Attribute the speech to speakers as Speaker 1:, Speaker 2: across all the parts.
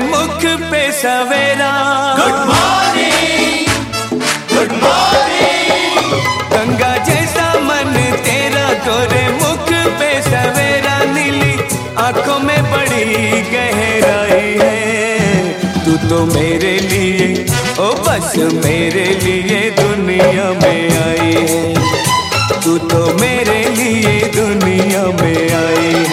Speaker 1: मुख पे सवेरा। गंगा जैसा मन तेरा गोरे मुख पे सवेरा नीली में बड़ी गहराई है। तू तो मेरे लिए ओ बस मेरे लिए दुनिया में आई है। तो मेरे लिए दुनिया में आई।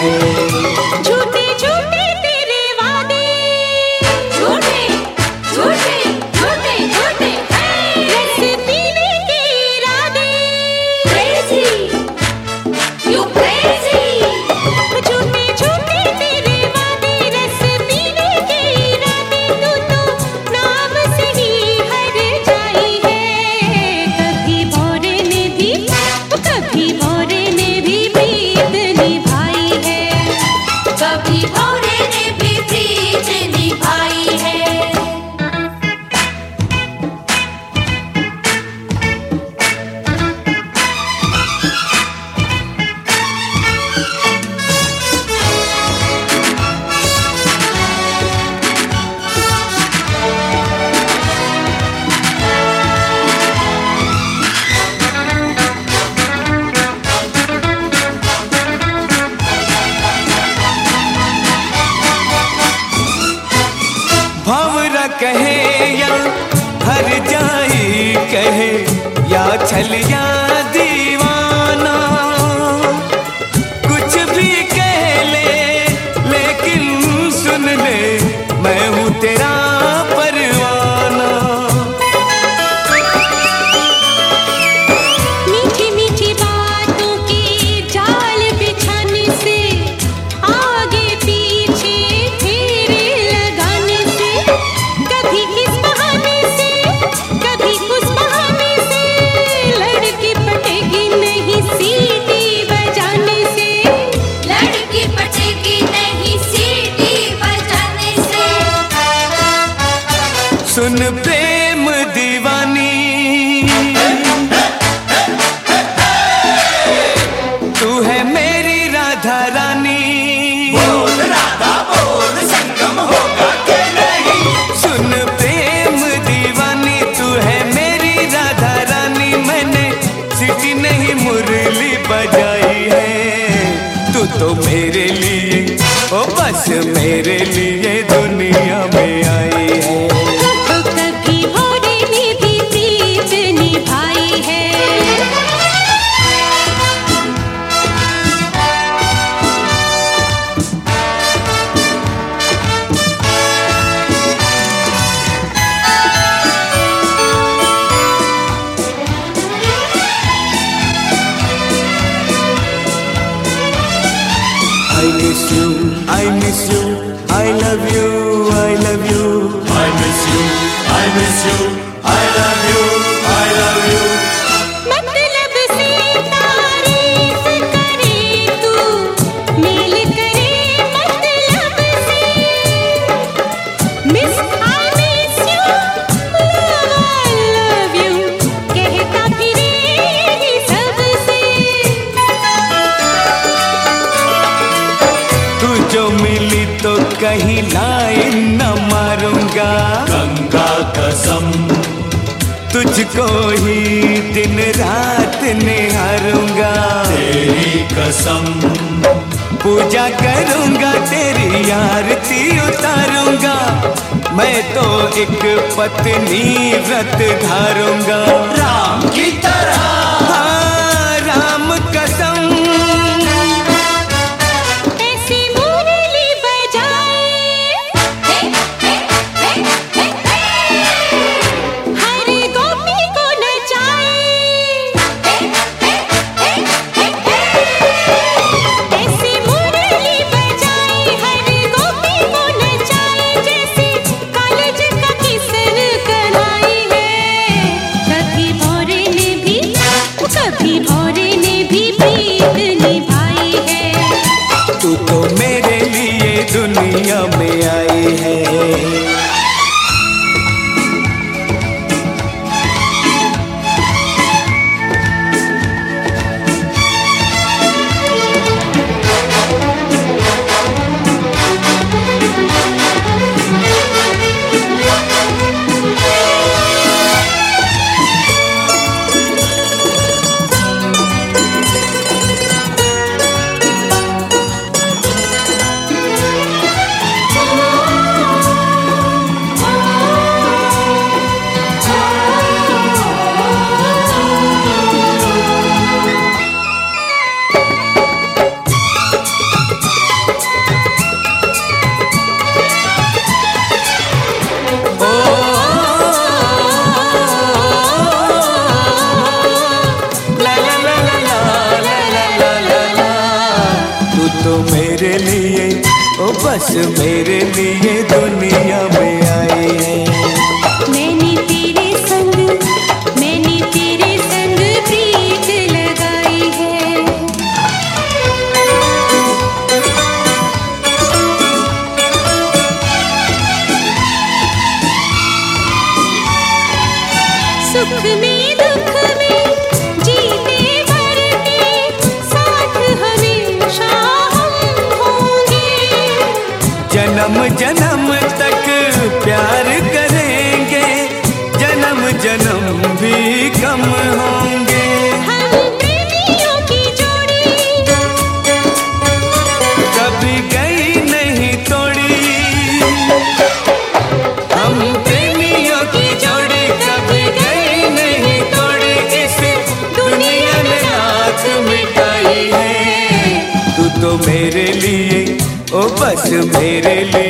Speaker 1: भवर कहे या हर जाई कहे या छलिया तू तो मेरे लिए ओ बस मेरे लिए दुनिया में आई। I miss you, I love you, I love you. महिलाएँ न मारूँगा।
Speaker 2: गंगा कसम।
Speaker 1: तुझको ही दिन रात निहारूँगा।
Speaker 2: तेरी कसम।
Speaker 1: पूजा करूँगा तेरी आरती उतारूँगा। मैं तो एक पत्नी व्रत धारूँगा।
Speaker 2: राम की तरह।
Speaker 1: हाँ। में आए बस मेरे लिए दुनिया में जन्म जन्म बस मेरे लिए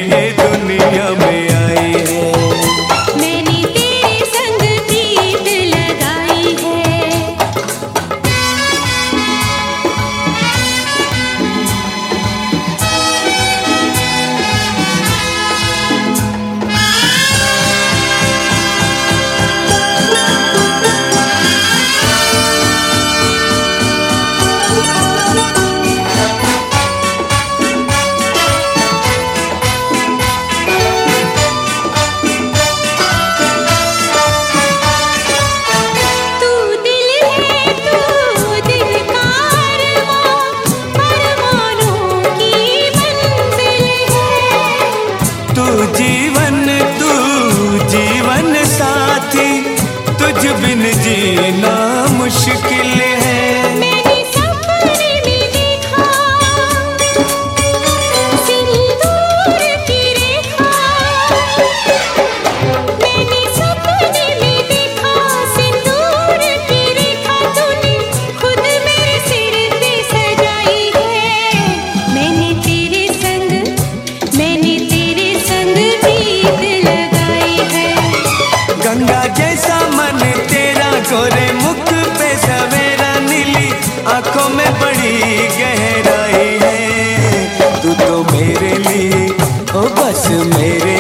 Speaker 1: बस मेरे